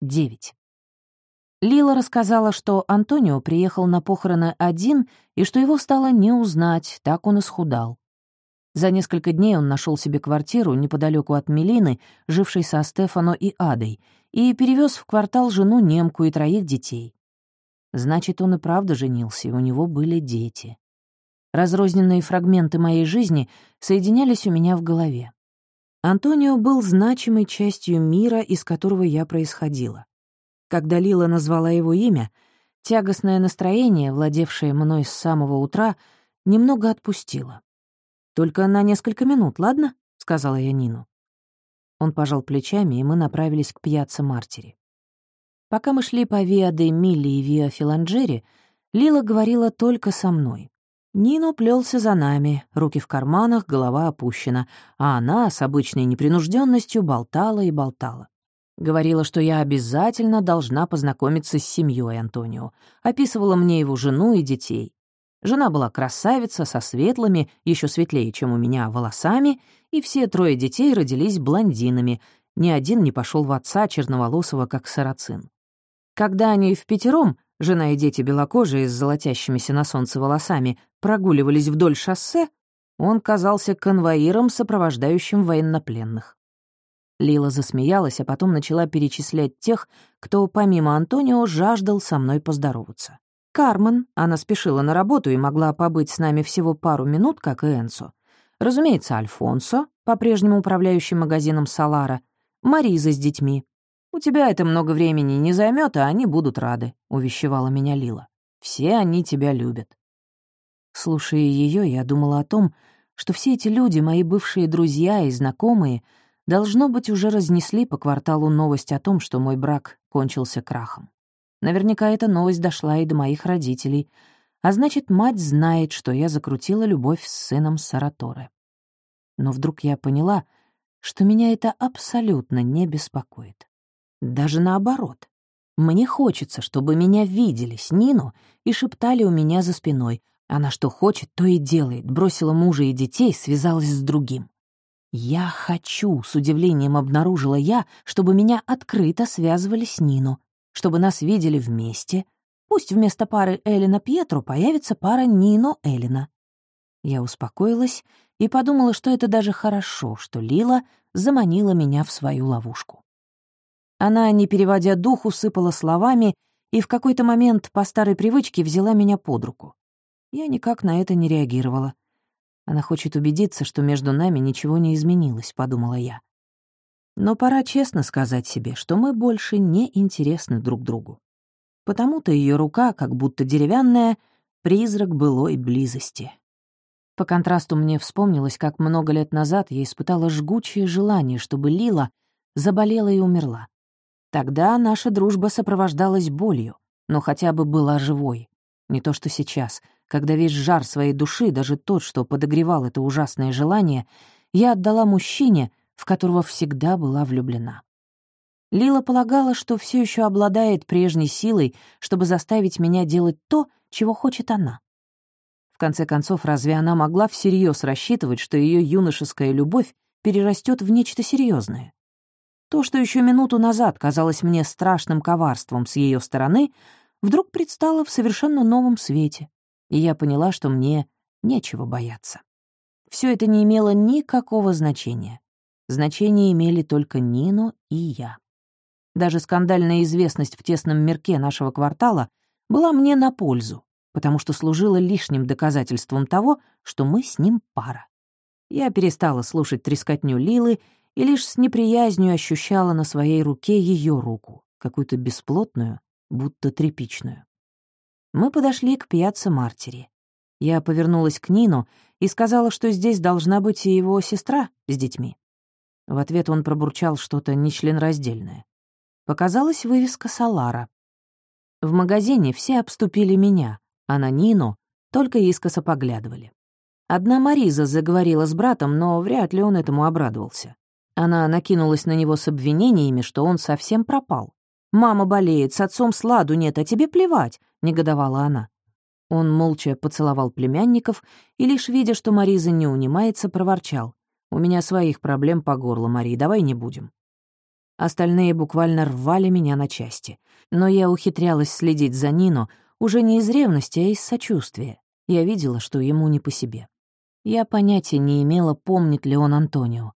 9. Лила рассказала, что Антонио приехал на похороны один и что его стало не узнать, так он исхудал. За несколько дней он нашел себе квартиру неподалеку от Мелины, жившей со Стефано и Адой, и перевез в квартал жену немку и троих детей. Значит, он и правда женился, и у него были дети. Разрозненные фрагменты моей жизни соединялись у меня в голове. Антонио был значимой частью мира, из которого я происходила. Когда Лила назвала его имя, тягостное настроение, владевшее мной с самого утра, немного отпустило. «Только на несколько минут, ладно?» — сказала я Нину. Он пожал плечами, и мы направились к пьяце Мартери. Пока мы шли по Виа де Милли и Виа Филанджери, Лила говорила только со мной. Нино плелся за нами, руки в карманах, голова опущена, а она с обычной непринужденностью болтала и болтала. Говорила, что я обязательно должна познакомиться с семьей Антонио. Описывала мне его жену и детей. Жена была красавица, со светлыми, еще светлее, чем у меня, волосами, и все трое детей родились блондинами. Ни один не пошел в отца черноволосого, как сарацин. Когда они в пятером жена и дети белокожие с золотящимися на солнце волосами, прогуливались вдоль шоссе, он казался конвоиром, сопровождающим военнопленных. Лила засмеялась, а потом начала перечислять тех, кто помимо Антонио жаждал со мной поздороваться. Кармен, она спешила на работу и могла побыть с нами всего пару минут, как и Энсо. Разумеется, Альфонсо, по-прежнему управляющий магазином Салара, Мариза с детьми, «У тебя это много времени не займет, а они будут рады», — увещевала меня Лила. «Все они тебя любят». Слушая ее, я думала о том, что все эти люди, мои бывшие друзья и знакомые, должно быть, уже разнесли по кварталу новость о том, что мой брак кончился крахом. Наверняка эта новость дошла и до моих родителей, а значит, мать знает, что я закрутила любовь с сыном Сараторы. Но вдруг я поняла, что меня это абсолютно не беспокоит. Даже наоборот. Мне хочется, чтобы меня видели с Нину и шептали у меня за спиной. Она что хочет, то и делает. Бросила мужа и детей, связалась с другим. «Я хочу», — с удивлением обнаружила я, чтобы меня открыто связывали с Нину, чтобы нас видели вместе. Пусть вместо пары Элина Пьетро появится пара Нино-Элина. Я успокоилась и подумала, что это даже хорошо, что Лила заманила меня в свою ловушку. Она, не переводя дух, усыпала словами и в какой-то момент по старой привычке взяла меня под руку. Я никак на это не реагировала. Она хочет убедиться, что между нами ничего не изменилось, подумала я. Но пора честно сказать себе, что мы больше не интересны друг другу. Потому-то ее рука, как будто деревянная, призрак былой близости. По контрасту мне вспомнилось, как много лет назад я испытала жгучее желание, чтобы Лила заболела и умерла. Тогда наша дружба сопровождалась болью, но хотя бы была живой. Не то что сейчас, когда весь жар своей души, даже тот, что подогревал это ужасное желание, я отдала мужчине, в которого всегда была влюблена. Лила полагала, что все еще обладает прежней силой, чтобы заставить меня делать то, чего хочет она. В конце концов, разве она могла всерьез рассчитывать, что ее юношеская любовь перерастет в нечто серьезное? То, что еще минуту назад казалось мне страшным коварством с ее стороны, вдруг предстало в совершенно новом свете, и я поняла, что мне нечего бояться. Все это не имело никакого значения. Значение имели только Нино и я. Даже скандальная известность в тесном мирке нашего квартала была мне на пользу, потому что служила лишним доказательством того, что мы с ним пара. Я перестала слушать трескотню Лилы и лишь с неприязнью ощущала на своей руке ее руку, какую-то бесплотную, будто тряпичную. Мы подошли к пьяце Мартери. Я повернулась к Нину и сказала, что здесь должна быть и его сестра с детьми. В ответ он пробурчал что-то нечленораздельное. Показалась вывеска Салара. В магазине все обступили меня, а на Нину только искоса поглядывали. Одна Мариза заговорила с братом, но вряд ли он этому обрадовался. Она накинулась на него с обвинениями, что он совсем пропал. «Мама болеет, с отцом сладу нет, а тебе плевать», — негодовала она. Он молча поцеловал племянников и, лишь видя, что Мариза не унимается, проворчал. «У меня своих проблем по горло, Мари, давай не будем». Остальные буквально рвали меня на части. Но я ухитрялась следить за Нино уже не из ревности, а из сочувствия. Я видела, что ему не по себе. Я понятия не имела, помнит ли он Антонио.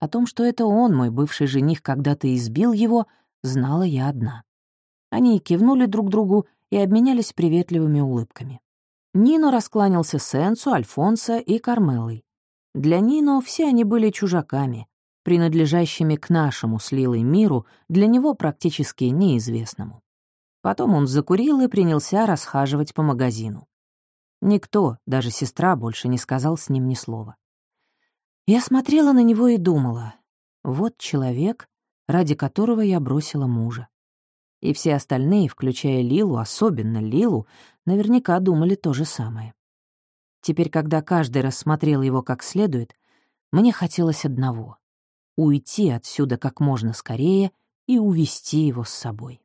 О том, что это он, мой бывший жених, когда-то избил его, знала я одна. Они кивнули друг другу и обменялись приветливыми улыбками. Нино раскланялся с Энцу, Альфонсо и Кармелой. Для Нино все они были чужаками, принадлежащими к нашему с Лилой миру, для него практически неизвестному. Потом он закурил и принялся расхаживать по магазину. Никто, даже сестра, больше не сказал с ним ни слова. Я смотрела на него и думала, вот человек, ради которого я бросила мужа. И все остальные, включая Лилу, особенно Лилу, наверняка думали то же самое. Теперь, когда каждый рассмотрел его как следует, мне хотелось одного — уйти отсюда как можно скорее и увести его с собой.